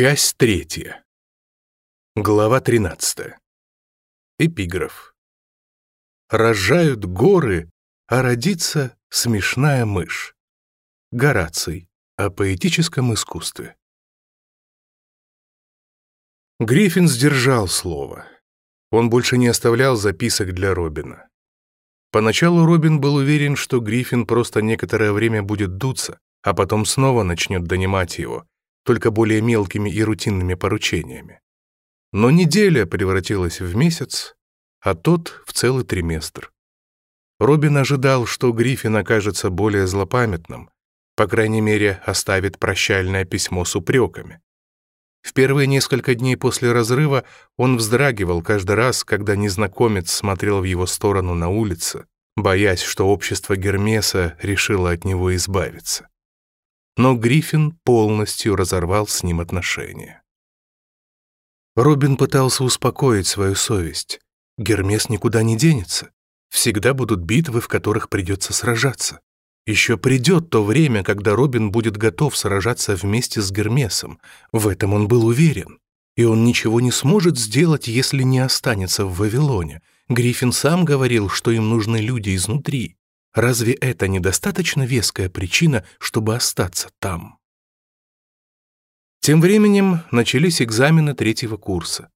Часть третья. Глава 13. Эпиграф. Рожают горы, а родится смешная мышь. Гораций. О поэтическом искусстве. Гриффин сдержал слово. Он больше не оставлял записок для Робина. Поначалу Робин был уверен, что Гриффин просто некоторое время будет дуться, а потом снова начнет донимать его — только более мелкими и рутинными поручениями. Но неделя превратилась в месяц, а тот — в целый триместр. Робин ожидал, что Гриффин окажется более злопамятным, по крайней мере, оставит прощальное письмо с упреками. В первые несколько дней после разрыва он вздрагивал каждый раз, когда незнакомец смотрел в его сторону на улице, боясь, что общество Гермеса решило от него избавиться но Гриффин полностью разорвал с ним отношения. Робин пытался успокоить свою совесть. Гермес никуда не денется. Всегда будут битвы, в которых придется сражаться. Еще придет то время, когда Робин будет готов сражаться вместе с Гермесом. В этом он был уверен. И он ничего не сможет сделать, если не останется в Вавилоне. Гриффин сам говорил, что им нужны люди изнутри. Разве это недостаточно веская причина, чтобы остаться там? Тем временем начались экзамены третьего курса.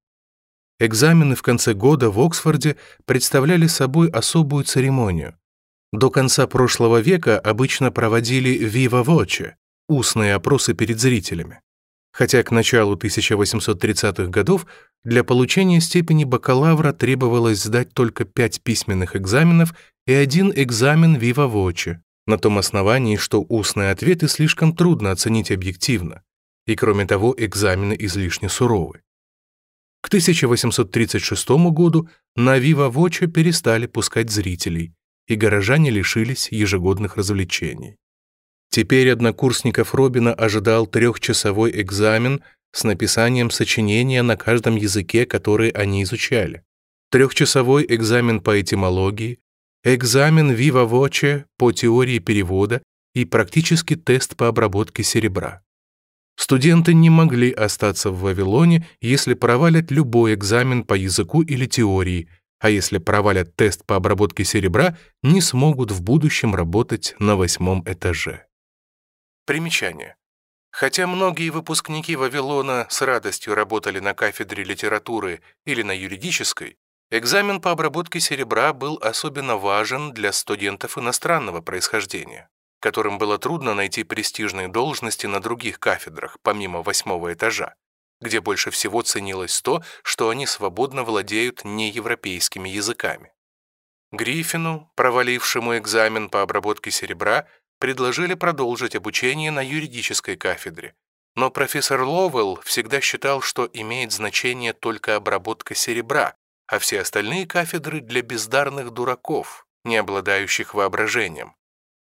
Экзамены в конце года в Оксфорде представляли собой особую церемонию. До конца прошлого века обычно проводили «Вива Воче» — устные опросы перед зрителями хотя к началу 1830-х годов для получения степени бакалавра требовалось сдать только пять письменных экзаменов и один экзамен вива вочи, на том основании, что устные ответы слишком трудно оценить объективно, и кроме того экзамены излишне суровы. К 1836 году на вива вочи перестали пускать зрителей, и горожане лишились ежегодных развлечений. Теперь однокурсников Робина ожидал трехчасовой экзамен с написанием сочинения на каждом языке, который они изучали. Трехчасовой экзамен по этимологии, экзамен viva voce по теории перевода и практический тест по обработке серебра. Студенты не могли остаться в Вавилоне, если провалят любой экзамен по языку или теории, а если провалят тест по обработке серебра, не смогут в будущем работать на восьмом этаже. Примечание. Хотя многие выпускники Вавилона с радостью работали на кафедре литературы или на юридической, экзамен по обработке серебра был особенно важен для студентов иностранного происхождения, которым было трудно найти престижные должности на других кафедрах, помимо восьмого этажа, где больше всего ценилось то, что они свободно владеют неевропейскими языками. Гриффину, провалившему экзамен по обработке серебра, предложили продолжить обучение на юридической кафедре. Но профессор Ловелл всегда считал, что имеет значение только обработка серебра, а все остальные кафедры для бездарных дураков, не обладающих воображением.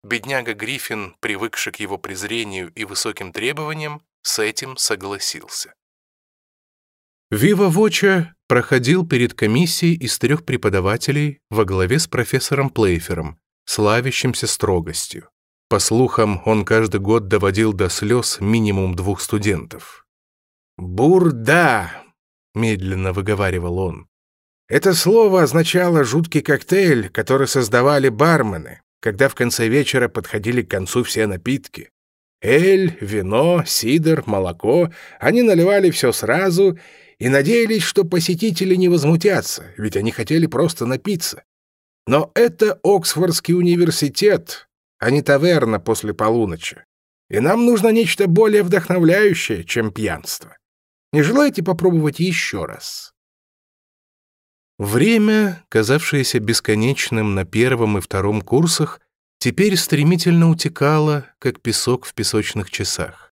Бедняга Гриффин, привыкший к его презрению и высоким требованиям, с этим согласился. Вива Воча проходил перед комиссией из трех преподавателей во главе с профессором Плейфером, славящимся строгостью. По слухам, он каждый год доводил до слез минимум двух студентов. «Бурда!» — медленно выговаривал он. Это слово означало жуткий коктейль, который создавали бармены, когда в конце вечера подходили к концу все напитки. Эль, вино, сидр, молоко — они наливали все сразу и надеялись, что посетители не возмутятся, ведь они хотели просто напиться. Но это Оксфордский университет, а не таверна после полуночи. И нам нужно нечто более вдохновляющее, чем пьянство. Не желаете попробовать еще раз?» Время, казавшееся бесконечным на первом и втором курсах, теперь стремительно утекало, как песок в песочных часах.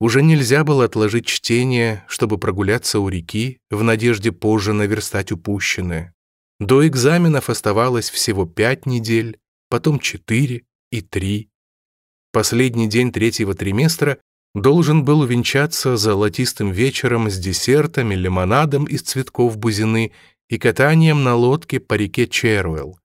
Уже нельзя было отложить чтение, чтобы прогуляться у реки, в надежде позже наверстать упущенное. До экзаменов оставалось всего пять недель, потом четыре, и три. Последний день третьего триместра должен был увенчаться золотистым вечером с десертами, лимонадом из цветков бузины и катанием на лодке по реке Черуэлл.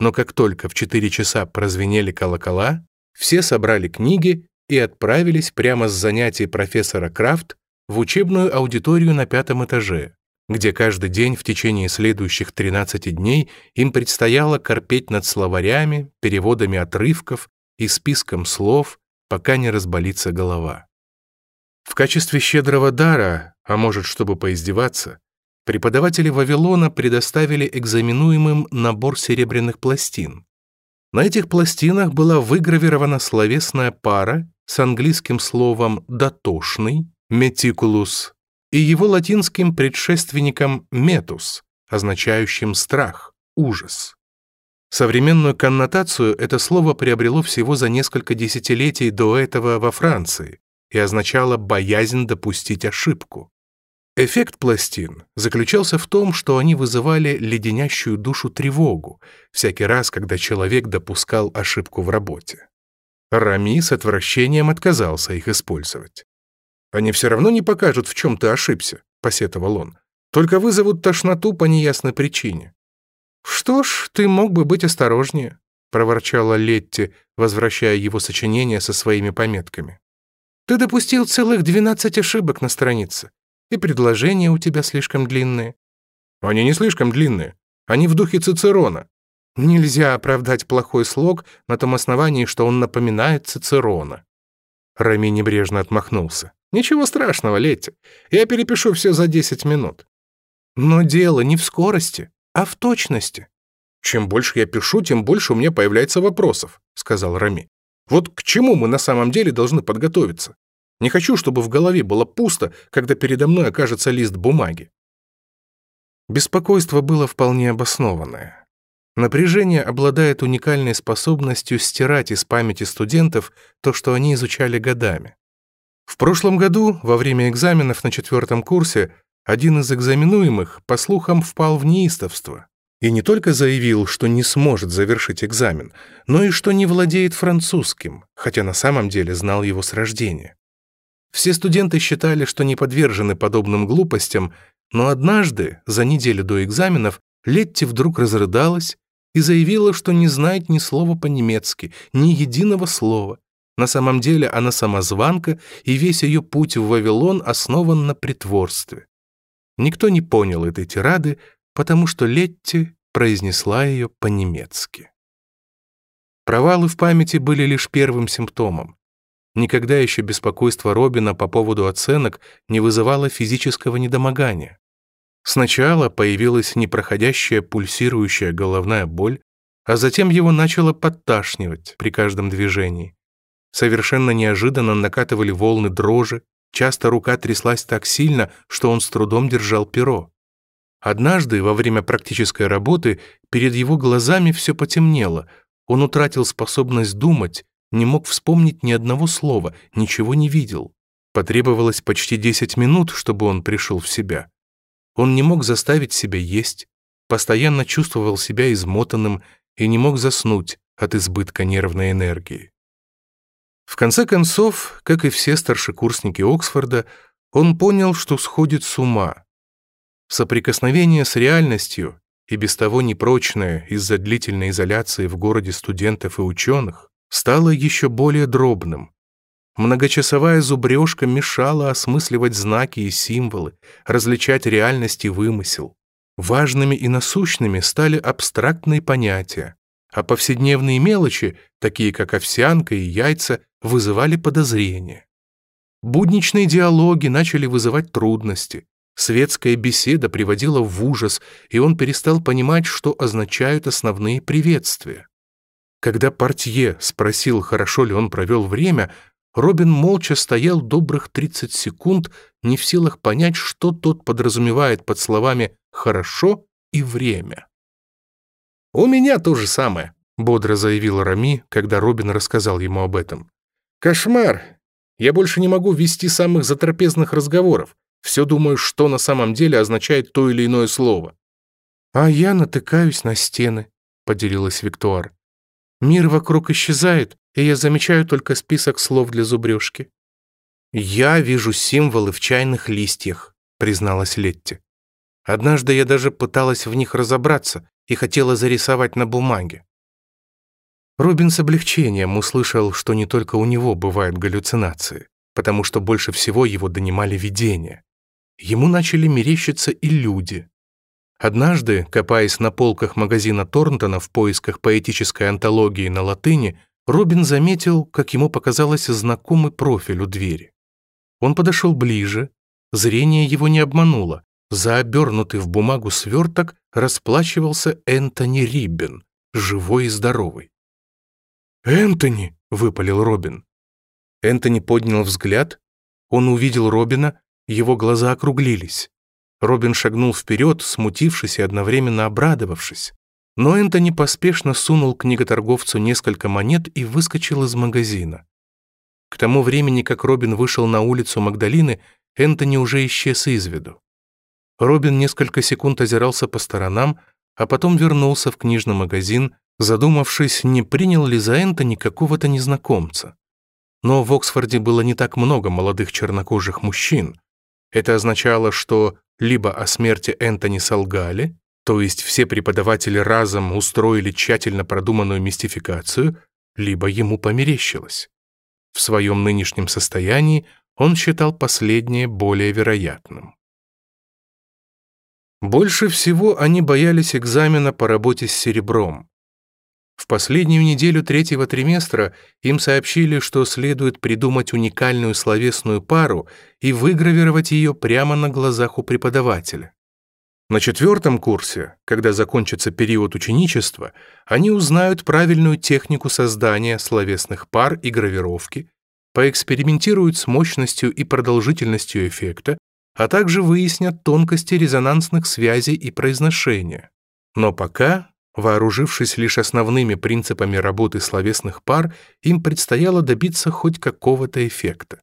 Но как только в четыре часа прозвенели колокола, все собрали книги и отправились прямо с занятий профессора Крафт в учебную аудиторию на пятом этаже где каждый день в течение следующих 13 дней им предстояло корпеть над словарями, переводами отрывков и списком слов, пока не разболится голова. В качестве щедрого дара, а может, чтобы поиздеваться, преподаватели Вавилона предоставили экзаменуемым набор серебряных пластин. На этих пластинах была выгравирована словесная пара с английским словом «дотошный» «метикулус» и его латинским предшественником «метус», означающим страх, ужас. Современную коннотацию это слово приобрело всего за несколько десятилетий до этого во Франции и означало боязнь допустить ошибку. Эффект пластин заключался в том, что они вызывали леденящую душу тревогу всякий раз, когда человек допускал ошибку в работе. Рами с отвращением отказался их использовать. Они все равно не покажут, в чем ты ошибся», — посетовал он. «Только вызовут тошноту по неясной причине». «Что ж, ты мог бы быть осторожнее», — проворчала Летти, возвращая его сочинение со своими пометками. «Ты допустил целых двенадцать ошибок на странице, и предложения у тебя слишком длинные». «Они не слишком длинные. Они в духе Цицерона». «Нельзя оправдать плохой слог на том основании, что он напоминает Цицерона». Рами небрежно отмахнулся. «Ничего страшного, Летти. Я перепишу все за 10 минут». «Но дело не в скорости, а в точности». «Чем больше я пишу, тем больше у меня появляется вопросов», — сказал Рами. «Вот к чему мы на самом деле должны подготовиться? Не хочу, чтобы в голове было пусто, когда передо мной окажется лист бумаги». Беспокойство было вполне обоснованное. Напряжение обладает уникальной способностью стирать из памяти студентов то, что они изучали годами. В прошлом году, во время экзаменов на четвертом курсе, один из экзаменуемых, по слухам, впал в неистовство и не только заявил, что не сможет завершить экзамен, но и что не владеет французским, хотя на самом деле знал его с рождения. Все студенты считали, что не подвержены подобным глупостям, но однажды, за неделю до экзаменов, Летти вдруг разрыдалась и заявила, что не знает ни слова по-немецки, ни единого слова. На самом деле она самозванка, и весь ее путь в Вавилон основан на притворстве. Никто не понял этой тирады, потому что Летти произнесла ее по-немецки. Провалы в памяти были лишь первым симптомом. Никогда еще беспокойство Робина по поводу оценок не вызывало физического недомогания. Сначала появилась непроходящая пульсирующая головная боль, а затем его начало подташнивать при каждом движении. Совершенно неожиданно накатывали волны дрожи, часто рука тряслась так сильно, что он с трудом держал перо. Однажды, во время практической работы, перед его глазами все потемнело, он утратил способность думать, не мог вспомнить ни одного слова, ничего не видел. Потребовалось почти 10 минут, чтобы он пришел в себя. Он не мог заставить себя есть, постоянно чувствовал себя измотанным и не мог заснуть от избытка нервной энергии. В конце концов, как и все старшекурсники Оксфорда, он понял, что сходит с ума. Соприкосновение с реальностью, и без того непрочное из-за длительной изоляции в городе студентов и ученых, стало еще более дробным, Многочасовая зубрежка мешала осмысливать знаки и символы, различать реальность и вымысел. Важными и насущными стали абстрактные понятия, а повседневные мелочи, такие как овсянка и яйца, вызывали подозрения. Будничные диалоги начали вызывать трудности. Светская беседа приводила в ужас, и он перестал понимать, что означают основные приветствия. Когда портье спросил, хорошо ли он провел время, Робин молча стоял добрых 30 секунд, не в силах понять, что тот подразумевает под словами «хорошо» и «время». «У меня то же самое», — бодро заявил Рами, когда Робин рассказал ему об этом. «Кошмар! Я больше не могу вести самых затрапезных разговоров. Все думаю, что на самом деле означает то или иное слово». «А я натыкаюсь на стены», — поделилась Виктуар. «Мир вокруг исчезает, и я замечаю только список слов для зубрежки. «Я вижу символы в чайных листьях», — призналась Летти. «Однажды я даже пыталась в них разобраться и хотела зарисовать на бумаге». Рубин с облегчением услышал, что не только у него бывают галлюцинации, потому что больше всего его донимали видения. Ему начали мерещиться и люди. Однажды, копаясь на полках магазина Торнтона в поисках поэтической антологии на латыни, Робин заметил, как ему показалось знакомый профиль у двери. Он подошел ближе, зрение его не обмануло, за обернутый в бумагу сверток расплачивался Энтони Риббин, живой и здоровый. «Энтони!» — выпалил Робин. Энтони поднял взгляд, он увидел Робина, его глаза округлились. Робин шагнул вперед, смутившись и одновременно обрадовавшись. Но Энтони поспешно сунул книготорговцу несколько монет и выскочил из магазина. К тому времени, как Робин вышел на улицу Магдалины, Энтони уже исчез из виду. Робин несколько секунд озирался по сторонам, а потом вернулся в книжный магазин, задумавшись, не принял ли за Энтони какого-то незнакомца. Но в Оксфорде было не так много молодых чернокожих мужчин. Это означало, что либо о смерти Энтони солгали, то есть все преподаватели разом устроили тщательно продуманную мистификацию, либо ему померещилось. В своем нынешнем состоянии он считал последнее более вероятным. Больше всего они боялись экзамена по работе с серебром. В последнюю неделю третьего триместра им сообщили, что следует придумать уникальную словесную пару и выгравировать ее прямо на глазах у преподавателя. На четвертом курсе, когда закончится период ученичества, они узнают правильную технику создания словесных пар и гравировки, поэкспериментируют с мощностью и продолжительностью эффекта, а также выяснят тонкости резонансных связей и произношения. Но пока, вооружившись лишь основными принципами работы словесных пар, им предстояло добиться хоть какого-то эффекта.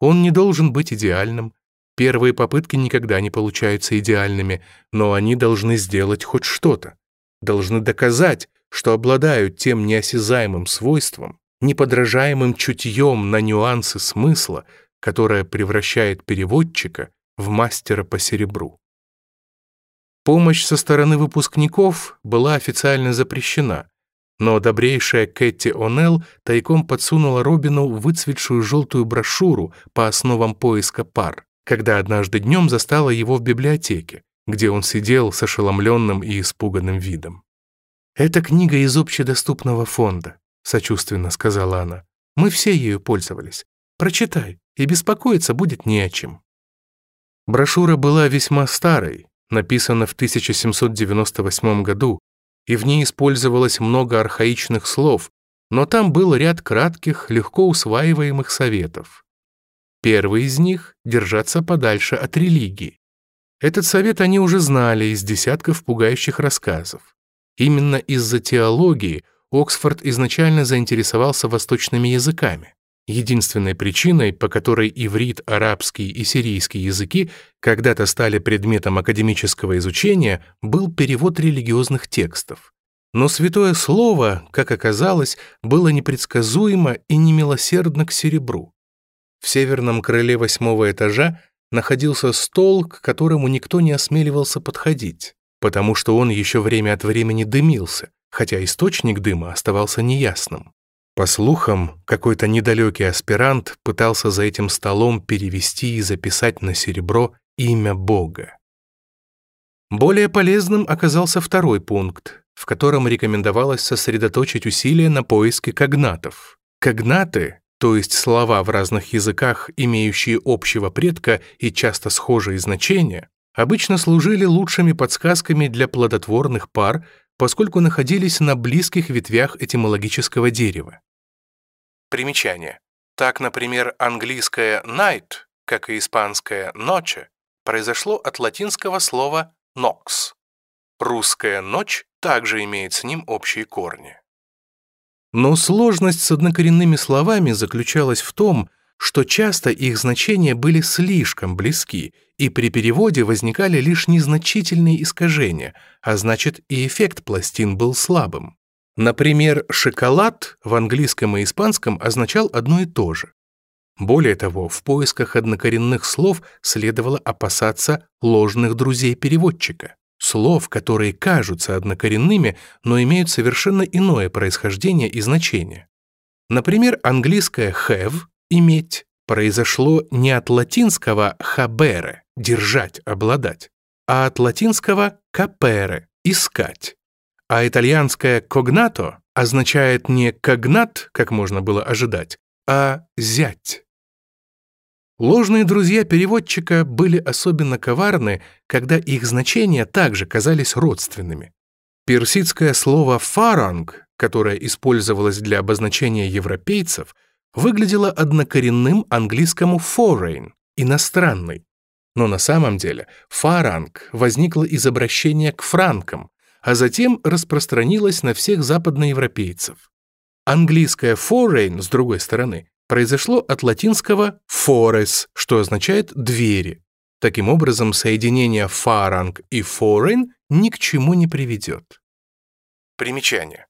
Он не должен быть идеальным, Первые попытки никогда не получаются идеальными, но они должны сделать хоть что-то. Должны доказать, что обладают тем неосязаемым свойством, неподражаемым чутьем на нюансы смысла, которое превращает переводчика в мастера по серебру. Помощь со стороны выпускников была официально запрещена, но добрейшая Кэти О'Нелл тайком подсунула Робину выцветшую желтую брошюру по основам поиска пар когда однажды днем застала его в библиотеке, где он сидел с ошеломленным и испуганным видом. «Это книга из общедоступного фонда», — сочувственно сказала она. «Мы все ею пользовались. Прочитай, и беспокоиться будет не о чем». Брошюра была весьма старой, написана в 1798 году, и в ней использовалось много архаичных слов, но там был ряд кратких, легко усваиваемых советов. Первый из них — держаться подальше от религии. Этот совет они уже знали из десятков пугающих рассказов. Именно из-за теологии Оксфорд изначально заинтересовался восточными языками. Единственной причиной, по которой иврит, арабский и сирийский языки когда-то стали предметом академического изучения, был перевод религиозных текстов. Но святое слово, как оказалось, было непредсказуемо и немилосердно к серебру. В северном крыле восьмого этажа находился стол, к которому никто не осмеливался подходить, потому что он еще время от времени дымился, хотя источник дыма оставался неясным. По слухам, какой-то недалекий аспирант пытался за этим столом перевести и записать на серебро имя Бога. Более полезным оказался второй пункт, в котором рекомендовалось сосредоточить усилия на поиске когнатов. Когнаты то есть слова в разных языках, имеющие общего предка и часто схожие значения, обычно служили лучшими подсказками для плодотворных пар, поскольку находились на близких ветвях этимологического дерева. Примечание. Так, например, английское «night», как и испанское «ноче», произошло от латинского слова «nox». Русская «ночь» также имеет с ним общие корни. Но сложность с однокоренными словами заключалась в том, что часто их значения были слишком близки, и при переводе возникали лишь незначительные искажения, а значит и эффект пластин был слабым. Например, «шоколад» в английском и испанском означал одно и то же. Более того, в поисках однокоренных слов следовало опасаться ложных друзей переводчика слов, которые кажутся однокоренными, но имеют совершенно иное происхождение и значение. Например, английское have – иметь произошло не от латинского habere – держать, обладать, а от латинского capere – искать. А итальянское cognato означает не когнат, как можно было ожидать, а зять. Ложные друзья переводчика были особенно коварны, когда их значения также казались родственными. Персидское слово «фаранг», которое использовалось для обозначения европейцев, выглядело однокоренным английскому «foreign» — «иностранный». Но на самом деле «фаранг» возникло из обращения к франкам, а затем распространилось на всех западноевропейцев. Английское «foreign», с другой стороны, произошло от латинского «forest», что означает «двери». Таким образом, соединение «фаранг» и «foreign» ни к чему не приведет. Примечание.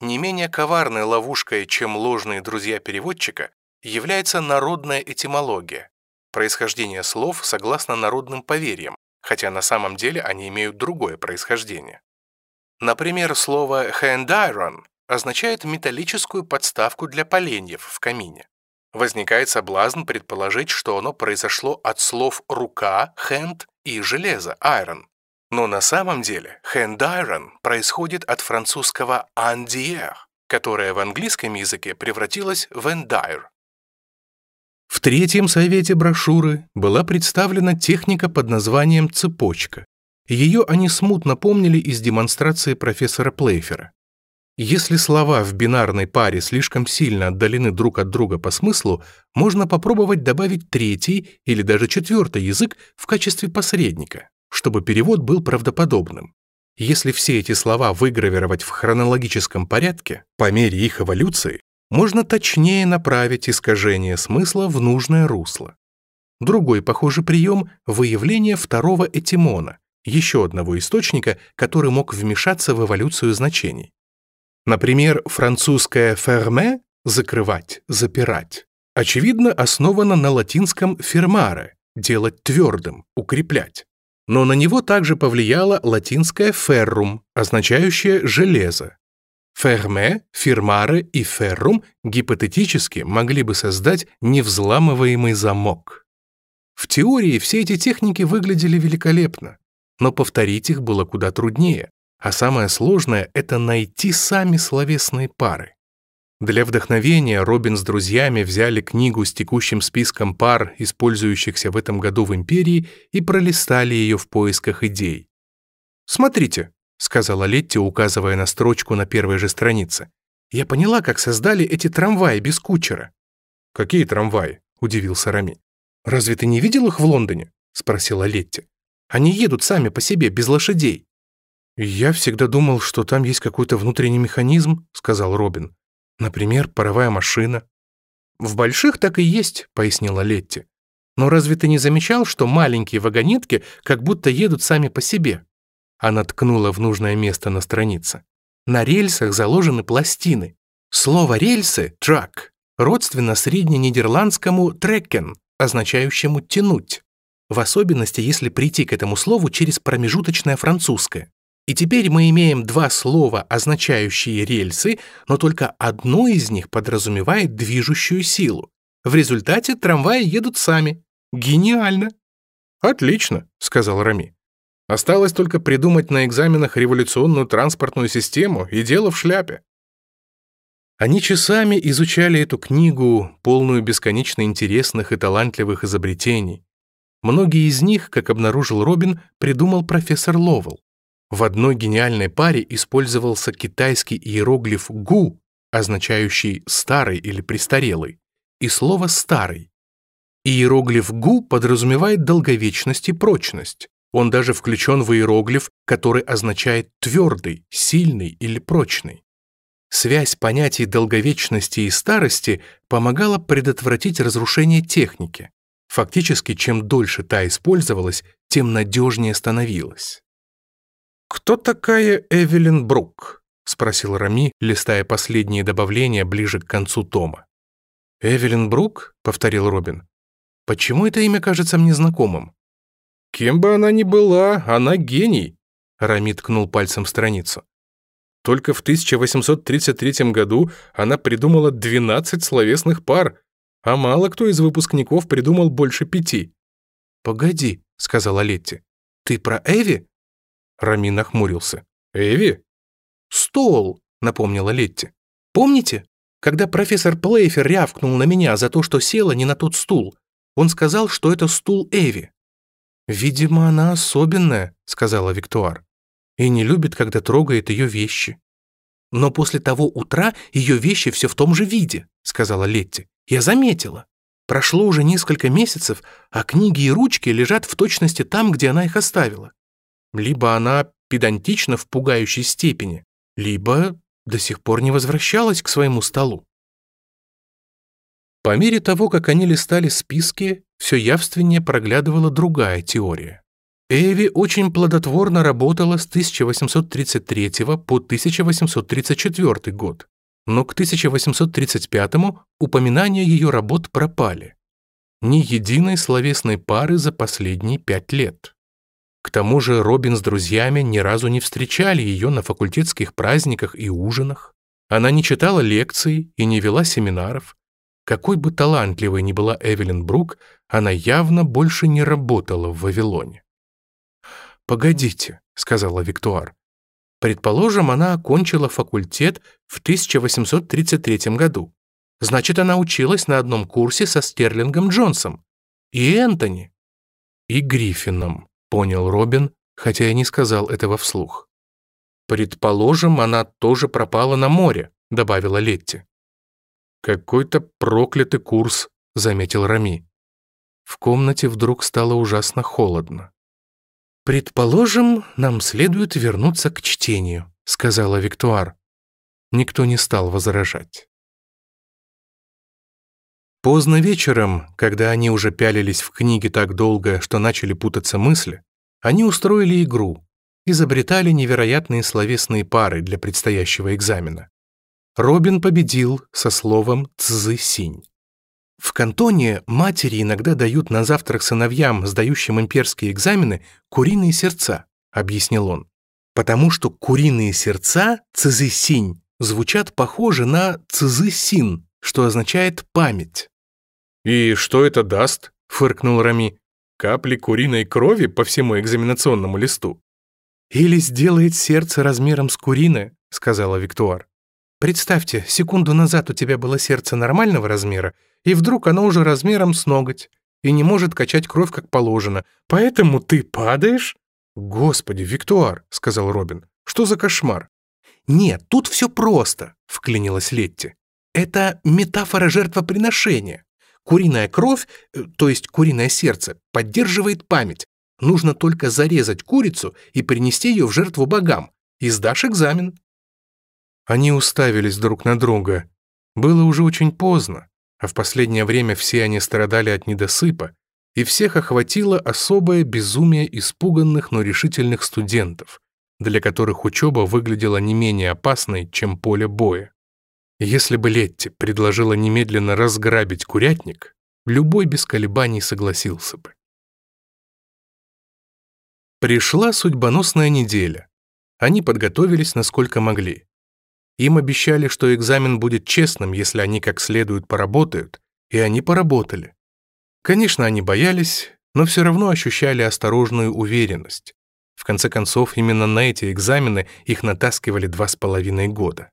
Не менее коварной ловушкой, чем ложные друзья переводчика, является народная этимология, происхождение слов согласно народным поверьям, хотя на самом деле они имеют другое происхождение. Например, слово «хендайрон» означает металлическую подставку для поленьев в камине. Возникает соблазн предположить, что оно произошло от слов «рука», «hand» и «железо» — «iron». Но на самом деле «hand iron» происходит от французского «andier», которое в английском языке превратилось в «endire». В третьем совете брошюры была представлена техника под названием «цепочка». Ее они смутно помнили из демонстрации профессора Плейфера. Если слова в бинарной паре слишком сильно отдалены друг от друга по смыслу, можно попробовать добавить третий или даже четвертый язык в качестве посредника, чтобы перевод был правдоподобным. Если все эти слова выгравировать в хронологическом порядке, по мере их эволюции, можно точнее направить искажение смысла в нужное русло. Другой похожий прием — выявление второго этимона, еще одного источника, который мог вмешаться в эволюцию значений. Например, французское «ферме» — «закрывать», «запирать» очевидно основано на латинском «фермаре» — «делать твердым», «укреплять». Но на него также повлияло латинское «феррум», означающее «железо». «Ферме», «фермаре» и «феррум» гипотетически могли бы создать невзламываемый замок. В теории все эти техники выглядели великолепно, но повторить их было куда труднее. А самое сложное — это найти сами словесные пары. Для вдохновения Робин с друзьями взяли книгу с текущим списком пар, использующихся в этом году в империи, и пролистали ее в поисках идей. «Смотрите», — сказала Летти, указывая на строчку на первой же странице. «Я поняла, как создали эти трамваи без кучера». «Какие трамваи?» — удивился Рами. «Разве ты не видел их в Лондоне?» — спросила Летти. «Они едут сами по себе, без лошадей». «Я всегда думал, что там есть какой-то внутренний механизм», — сказал Робин. «Например, паровая машина». «В больших так и есть», — пояснила Летти. «Но разве ты не замечал, что маленькие вагонетки как будто едут сами по себе?» Она ткнула в нужное место на странице. «На рельсах заложены пластины. Слово «рельсы» — (track) родственно средненидерландскому «трекен», означающему «тянуть» в особенности если прийти к этому слову через промежуточное французское. И теперь мы имеем два слова, означающие рельсы, но только одно из них подразумевает движущую силу. В результате трамваи едут сами. Гениально! «Отлично», — сказал Рами. «Осталось только придумать на экзаменах революционную транспортную систему и дело в шляпе». Они часами изучали эту книгу, полную бесконечно интересных и талантливых изобретений. Многие из них, как обнаружил Робин, придумал профессор Ловел. В одной гениальной паре использовался китайский иероглиф «гу», означающий «старый» или «престарелый», и слово «старый». Иероглиф «гу» подразумевает долговечность и прочность. Он даже включен в иероглиф, который означает «твердый», «сильный» или «прочный». Связь понятий долговечности и старости помогала предотвратить разрушение техники. Фактически, чем дольше та использовалась, тем надежнее становилась. «Кто такая Эвелин Брук?» — спросил Рами, листая последние добавления ближе к концу тома. «Эвелин Брук?» — повторил Робин. «Почему это имя кажется мне знакомым?» «Кем бы она ни была, она гений!» — Рами ткнул пальцем страницу. Только в 1833 году она придумала 12 словесных пар, а мало кто из выпускников придумал больше пяти. «Погоди», — сказала Летти, — «ты про Эви?» Рамин нахмурился. «Эви?» «Стол», — напомнила Летти. «Помните, когда профессор Плейфер рявкнул на меня за то, что села не на тот стул? Он сказал, что это стул Эви». «Видимо, она особенная», — сказала Виктуар, «и не любит, когда трогает ее вещи». «Но после того утра ее вещи все в том же виде», — сказала Летти. «Я заметила. Прошло уже несколько месяцев, а книги и ручки лежат в точности там, где она их оставила либо она педантична в пугающей степени, либо до сих пор не возвращалась к своему столу. По мере того, как они листали списки, все явственнее проглядывала другая теория. Эви очень плодотворно работала с 1833 по 1834 год, но к 1835 упоминания ее работ пропали. Ни единой словесной пары за последние пять лет. К тому же Робин с друзьями ни разу не встречали ее на факультетских праздниках и ужинах. Она не читала лекций и не вела семинаров. Какой бы талантливой ни была Эвелин Брук, она явно больше не работала в Вавилоне. «Погодите», — сказала Виктуар. «Предположим, она окончила факультет в 1833 году. Значит, она училась на одном курсе со Стерлингом Джонсом и Энтони и Гриффином», Понял Робин, хотя и не сказал этого вслух. «Предположим, она тоже пропала на море», — добавила Летти. «Какой-то проклятый курс», — заметил Рами. В комнате вдруг стало ужасно холодно. «Предположим, нам следует вернуться к чтению», — сказала Виктуар. Никто не стал возражать. Поздно вечером, когда они уже пялились в книги так долго, что начали путаться мысли, они устроили игру, изобретали невероятные словесные пары для предстоящего экзамена. Робин победил со словом цзысинь. В кантоне матери иногда дают на завтрак сыновьям, сдающим имперские экзамены, куриные сердца, объяснил он. Потому что куриные сердца, цзысинь звучат похоже на цзысин, что означает память. «И что это даст?» — фыркнул Рами. «Капли куриной крови по всему экзаменационному листу». «Или сделает сердце размером с куриное», — сказала Виктуар. «Представьте, секунду назад у тебя было сердце нормального размера, и вдруг оно уже размером с ноготь и не может качать кровь как положено, поэтому ты падаешь?» «Господи, Виктуар», — сказал Робин, — «что за кошмар?» «Нет, тут все просто», — вклинилась Летти. «Это метафора жертвоприношения. Куриная кровь, э, то есть куриное сердце, поддерживает память. Нужно только зарезать курицу и принести ее в жертву богам. И сдашь экзамен. Они уставились друг на друга. Было уже очень поздно, а в последнее время все они страдали от недосыпа, и всех охватило особое безумие испуганных, но решительных студентов, для которых учеба выглядела не менее опасной, чем поле боя. Если бы Летти предложила немедленно разграбить курятник, любой без колебаний согласился бы. Пришла судьбоносная неделя. Они подготовились насколько могли. Им обещали, что экзамен будет честным, если они как следует поработают, и они поработали. Конечно, они боялись, но все равно ощущали осторожную уверенность. В конце концов, именно на эти экзамены их натаскивали два с половиной года.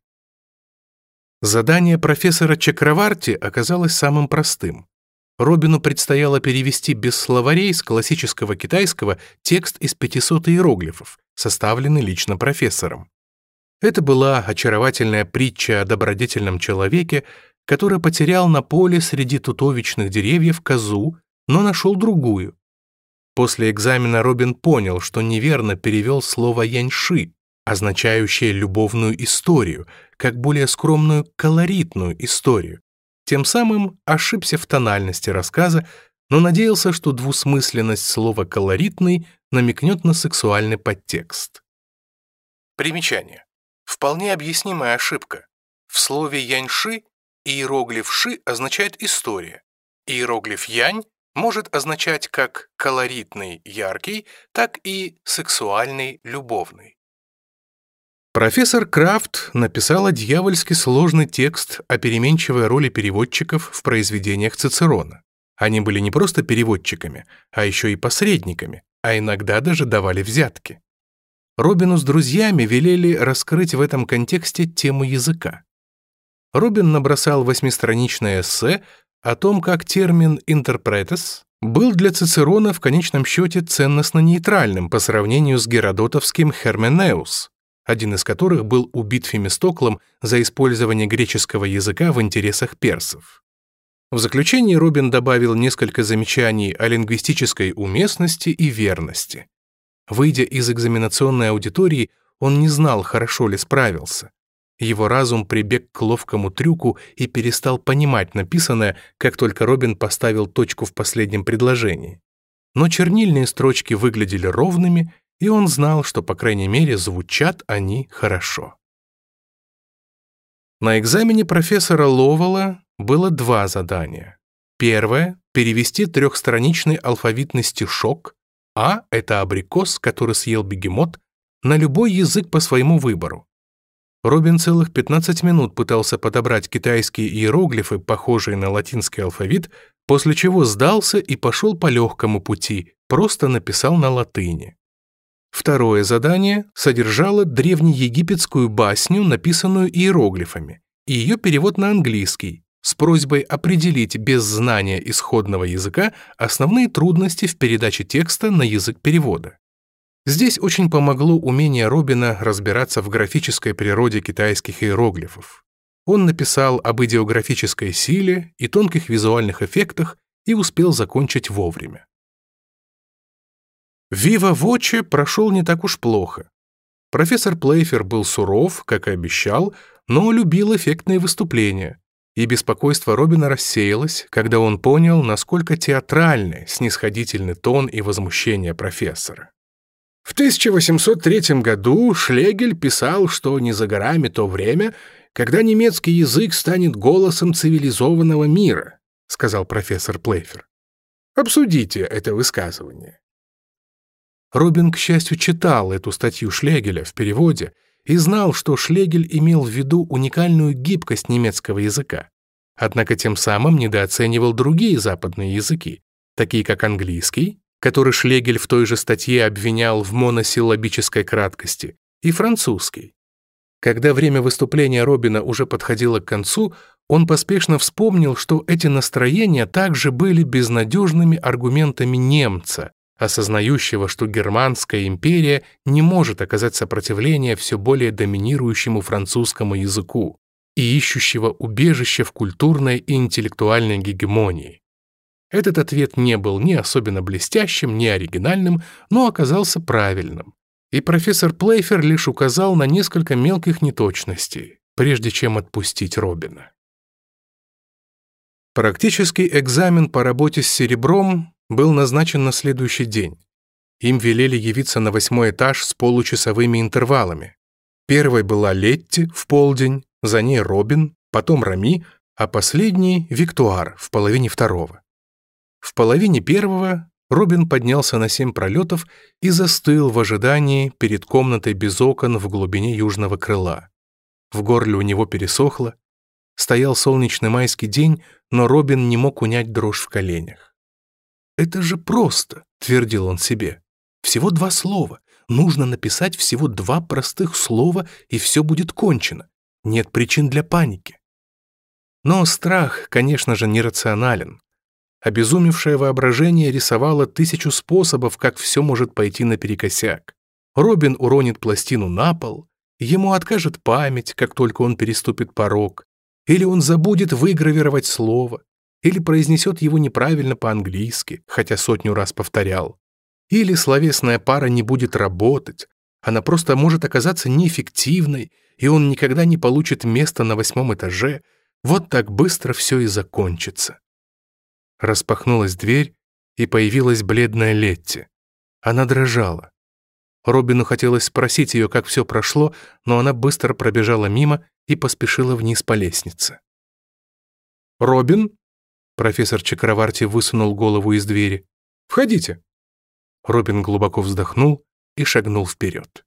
Задание профессора Чакраварти оказалось самым простым. Робину предстояло перевести без словарей с классического китайского текст из 500 иероглифов, составленный лично профессором. Это была очаровательная притча о добродетельном человеке, который потерял на поле среди тутовичных деревьев козу, но нашел другую. После экзамена Робин понял, что неверно перевел слово «яньши», означающее любовную историю, как более скромную колоритную историю. Тем самым ошибся в тональности рассказа, но надеялся, что двусмысленность слова «колоритный» намекнет на сексуальный подтекст. Примечание. Вполне объяснимая ошибка. В слове «яньши» иероглиф «ши» означает «история». Иероглиф «янь» может означать как «колоритный», «яркий», так и «сексуальный», «любовный». Профессор Крафт написала дьявольски сложный текст о переменчивой роли переводчиков в произведениях Цицерона. Они были не просто переводчиками, а еще и посредниками, а иногда даже давали взятки. Робину с друзьями велели раскрыть в этом контексте тему языка. Робин набросал восьмистраничное эссе о том, как термин «интерпретес» был для Цицерона в конечном счете ценностно-нейтральным по сравнению с геродотовским «херменеус», один из которых был убит Фемистоклом за использование греческого языка в интересах персов. В заключении Робин добавил несколько замечаний о лингвистической уместности и верности. Выйдя из экзаменационной аудитории, он не знал, хорошо ли справился. Его разум прибег к ловкому трюку и перестал понимать написанное, как только Робин поставил точку в последнем предложении. Но чернильные строчки выглядели ровными, и он знал, что, по крайней мере, звучат они хорошо. На экзамене профессора Ловела было два задания. Первое — перевести трехстраничный алфавитный стишок, а — это абрикос, который съел бегемот, на любой язык по своему выбору. Робин целых 15 минут пытался подобрать китайские иероглифы, похожие на латинский алфавит, после чего сдался и пошел по легкому пути, просто написал на латыни. Второе задание содержало древнеегипетскую басню, написанную иероглифами, и ее перевод на английский, с просьбой определить без знания исходного языка основные трудности в передаче текста на язык перевода. Здесь очень помогло умение Робина разбираться в графической природе китайских иероглифов. Он написал об идеографической силе и тонких визуальных эффектах и успел закончить вовремя. Вива Вочи прошел не так уж плохо. Профессор Плейфер был суров, как и обещал, но любил эффектные выступления, и беспокойство Робина рассеялось, когда он понял, насколько театральны снисходительный тон и возмущение профессора. В 1803 году Шлегель писал, что не за горами то время, когда немецкий язык станет голосом цивилизованного мира, сказал профессор Плейфер. Обсудите это высказывание. Робин, к счастью, читал эту статью Шлегеля в переводе и знал, что Шлегель имел в виду уникальную гибкость немецкого языка. Однако тем самым недооценивал другие западные языки, такие как английский, который Шлегель в той же статье обвинял в моносиллабической краткости, и французский. Когда время выступления Робина уже подходило к концу, он поспешно вспомнил, что эти настроения также были безнадежными аргументами немца, осознающего, что германская империя не может оказать сопротивление все более доминирующему французскому языку и ищущего убежища в культурной и интеллектуальной гегемонии. Этот ответ не был ни особенно блестящим, ни оригинальным, но оказался правильным. И профессор Плейфер лишь указал на несколько мелких неточностей, прежде чем отпустить Робина. Практический экзамен по работе с серебром был назначен на следующий день. Им велели явиться на восьмой этаж с получасовыми интервалами. Первой была Летти в полдень, за ней Робин, потом Рами, а последний — Виктуар в половине второго. В половине первого Робин поднялся на семь пролетов и застыл в ожидании перед комнатой без окон в глубине южного крыла. В горле у него пересохло. Стоял солнечный майский день, но Робин не мог унять дрожь в коленях. Это же просто, твердил он себе. Всего два слова. Нужно написать всего два простых слова, и все будет кончено. Нет причин для паники. Но страх, конечно же, нерационален. Обезумевшее воображение рисовало тысячу способов, как все может пойти наперекосяк. Робин уронит пластину на пол, ему откажет память, как только он переступит порог, или он забудет выгравировать слово, или произнесет его неправильно по-английски, хотя сотню раз повторял. Или словесная пара не будет работать, она просто может оказаться неэффективной, и он никогда не получит место на восьмом этаже. Вот так быстро все и закончится. Распахнулась дверь, и появилась бледная Летти. Она дрожала. Робину хотелось спросить ее, как все прошло, но она быстро пробежала мимо и поспешила вниз по лестнице. «Робин?» Профессор Чакроварти высунул голову из двери. «Входите!» Робин глубоко вздохнул и шагнул вперед.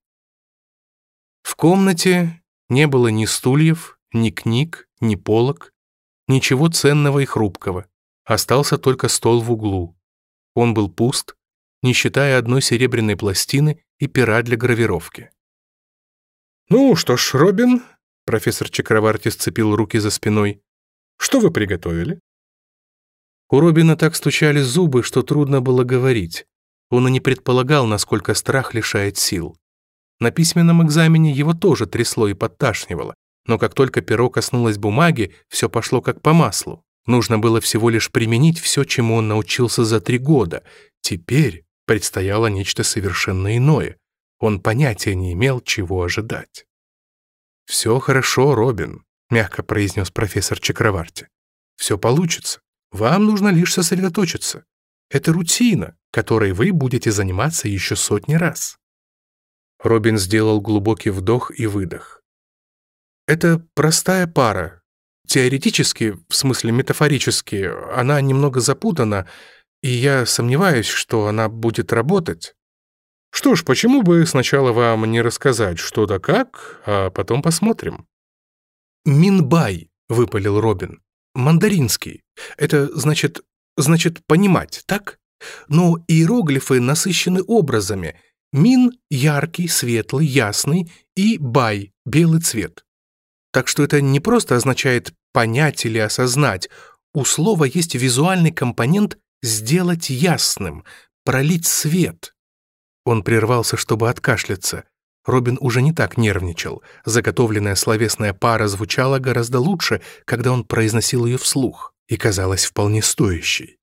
В комнате не было ни стульев, ни книг, ни полок, ничего ценного и хрупкого. Остался только стол в углу. Он был пуст, не считая одной серебряной пластины и пера для гравировки. «Ну что ж, Робин», — профессор Чакроварти сцепил руки за спиной, — «что вы приготовили?» У Робина так стучали зубы, что трудно было говорить. Он и не предполагал, насколько страх лишает сил. На письменном экзамене его тоже трясло и подташнивало, но как только перо коснулось бумаги, все пошло как по маслу. Нужно было всего лишь применить все, чему он научился за три года. Теперь предстояло нечто совершенно иное. Он понятия не имел, чего ожидать. «Все хорошо, Робин», — мягко произнес профессор Чакраварти. «Все получится. Вам нужно лишь сосредоточиться. Это рутина, которой вы будете заниматься еще сотни раз. Робин сделал глубокий вдох и выдох. Это простая пара. Теоретически, в смысле метафорически, она немного запутана, и я сомневаюсь, что она будет работать. Что ж, почему бы сначала вам не рассказать что-то как, а потом посмотрим. «Минбай», — выпалил Робин. Мандаринский. Это значит... значит понимать, так? Но иероглифы насыщены образами. Мин – яркий, светлый, ясный, и бай – белый цвет. Так что это не просто означает «понять» или «осознать». У слова есть визуальный компонент «сделать ясным», «пролить свет». Он прервался, чтобы откашляться. Робин уже не так нервничал. Заготовленная словесная пара звучала гораздо лучше, когда он произносил ее вслух и казалась вполне стоящей.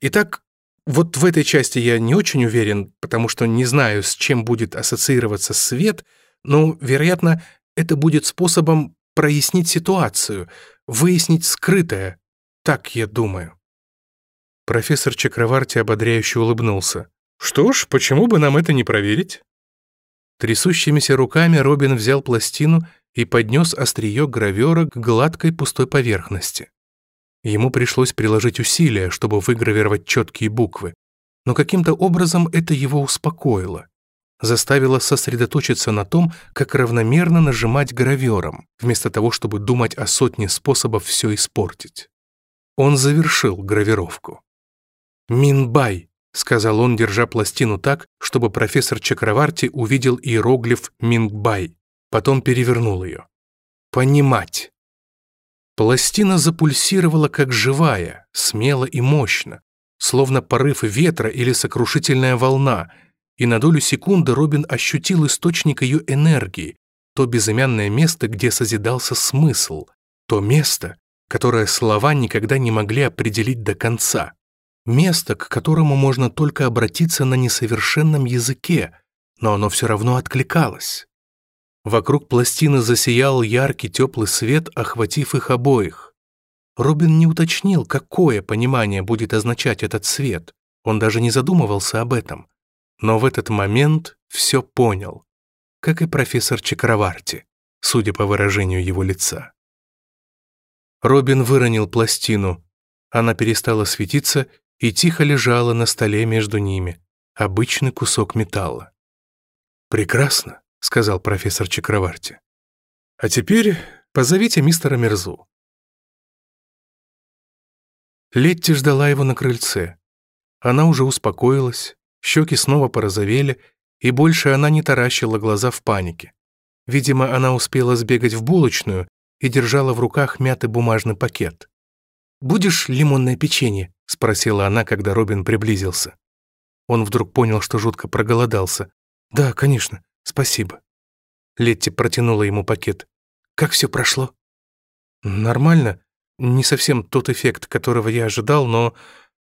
Итак, вот в этой части я не очень уверен, потому что не знаю, с чем будет ассоциироваться свет, но, вероятно, это будет способом прояснить ситуацию, выяснить скрытое. Так я думаю. Профессор Чакраварти ободряюще улыбнулся. «Что ж, почему бы нам это не проверить?» Трясущимися руками Робин взял пластину и поднес острие гравера к гладкой пустой поверхности. Ему пришлось приложить усилия, чтобы выгравировать четкие буквы, но каким-то образом это его успокоило, заставило сосредоточиться на том, как равномерно нажимать гравером, вместо того, чтобы думать о сотне способов все испортить. Он завершил гравировку. «Минбай!» Сказал он, держа пластину так, чтобы профессор Чакраварти увидел иероглиф Мингбай. Потом перевернул ее. «Понимать». Пластина запульсировала как живая, смело и мощно, словно порыв ветра или сокрушительная волна, и на долю секунды Робин ощутил источник ее энергии, то безымянное место, где созидался смысл, то место, которое слова никогда не могли определить до конца место, к которому можно только обратиться на несовершенном языке, но оно все равно откликалось. Вокруг пластины засиял яркий теплый свет, охватив их обоих. Робин не уточнил, какое понимание будет означать этот свет. Он даже не задумывался об этом. Но в этот момент все понял. Как и профессор Чакраварти, судя по выражению его лица. Робин выронил пластину. Она перестала светиться и тихо лежала на столе между ними, обычный кусок металла. «Прекрасно», — сказал профессор Чакраварти. «А теперь позовите мистера Мерзу». Летти ждала его на крыльце. Она уже успокоилась, щеки снова порозовели, и больше она не таращила глаза в панике. Видимо, она успела сбегать в булочную и держала в руках мятый бумажный пакет. «Будешь лимонное печенье?» — спросила она, когда Робин приблизился. Он вдруг понял, что жутко проголодался. «Да, конечно, спасибо». Летти протянула ему пакет. «Как все прошло?» «Нормально. Не совсем тот эффект, которого я ожидал, но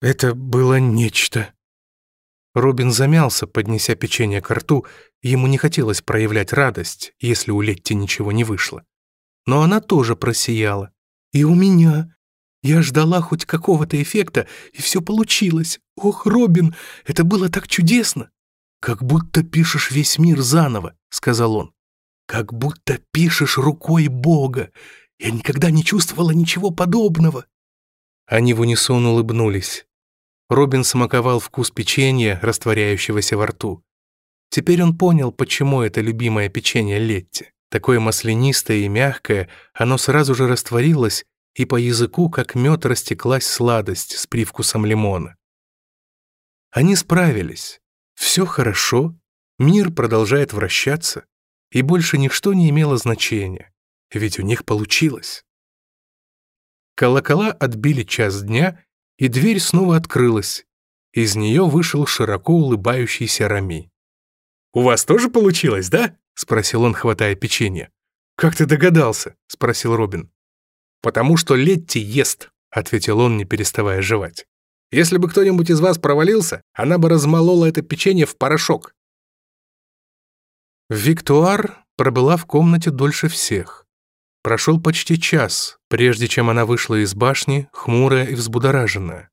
это было нечто». Робин замялся, поднеся печенье к рту, ему не хотелось проявлять радость, если у Летти ничего не вышло. Но она тоже просияла. «И у меня. Я ждала хоть какого-то эффекта, и все получилось. Ох, Робин, это было так чудесно!» «Как будто пишешь весь мир заново», — сказал он. «Как будто пишешь рукой Бога. Я никогда не чувствовала ничего подобного». Они в унисон улыбнулись. Робин смаковал вкус печенья, растворяющегося во рту. Теперь он понял, почему это любимое печенье Летти. Такое маслянистое и мягкое, оно сразу же растворилось, и по языку, как мед, растеклась сладость с привкусом лимона. Они справились. Все хорошо, мир продолжает вращаться, и больше ничто не имело значения, ведь у них получилось. Колокола отбили час дня, и дверь снова открылась. Из нее вышел широко улыбающийся Рами. «У вас тоже получилось, да?» — спросил он, хватая печенье. «Как ты догадался?» — спросил Робин. «Потому что Летти ест», — ответил он, не переставая жевать. «Если бы кто-нибудь из вас провалился, она бы размолола это печенье в порошок». Виктуар пробыла в комнате дольше всех. Прошел почти час, прежде чем она вышла из башни, хмурая и взбудораженная.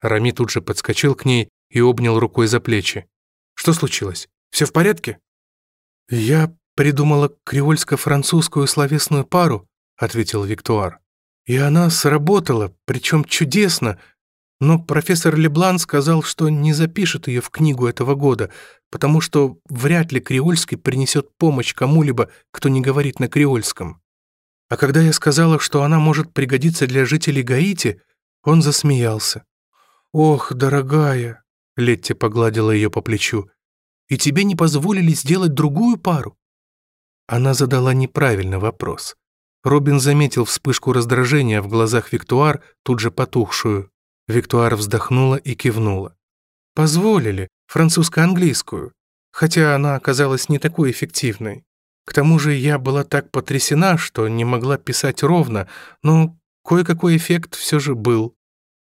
Рами тут же подскочил к ней и обнял рукой за плечи. «Что случилось? Все в порядке?» «Я придумала креольско-французскую словесную пару, — ответил Виктор, «И она сработала, причем чудесно. Но профессор Леблан сказал, что не запишет ее в книгу этого года, потому что вряд ли Креольский принесет помощь кому-либо, кто не говорит на Креольском. А когда я сказала, что она может пригодиться для жителей Гаити, он засмеялся. «Ох, дорогая!» — Летти погладила ее по плечу. «И тебе не позволили сделать другую пару?» Она задала неправильный вопрос. Робин заметил вспышку раздражения в глазах Виктуар, тут же потухшую. Виктуар вздохнула и кивнула. «Позволили, французско-английскую, хотя она оказалась не такой эффективной. К тому же я была так потрясена, что не могла писать ровно, но кое-какой эффект все же был».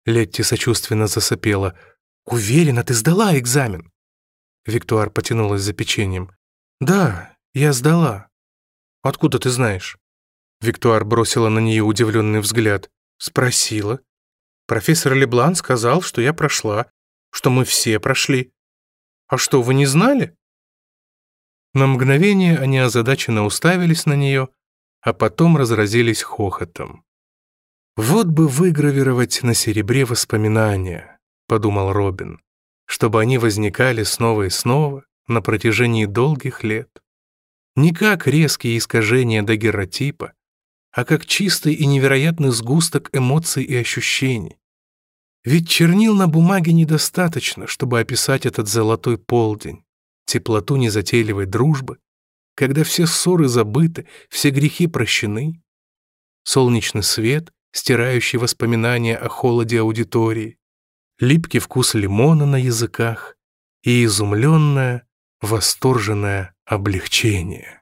Летти сочувственно засопела. «Уверена, ты сдала экзамен!» Виктуар потянулась за печеньем. «Да, я сдала». «Откуда ты знаешь?» Виктуар бросила на нее удивленный взгляд. Спросила. Профессор Леблан сказал, что я прошла, что мы все прошли. А что, вы не знали? На мгновение они озадаченно уставились на нее, а потом разразились хохотом. «Вот бы выгравировать на серебре воспоминания», — подумал Робин, «чтобы они возникали снова и снова на протяжении долгих лет. Не как резкие искажения дагерротипа, а как чистый и невероятный сгусток эмоций и ощущений. Ведь чернил на бумаге недостаточно, чтобы описать этот золотой полдень, теплоту незатейливой дружбы, когда все ссоры забыты, все грехи прощены, солнечный свет, стирающий воспоминания о холоде аудитории, липкий вкус лимона на языках и изумленное, восторженное облегчение.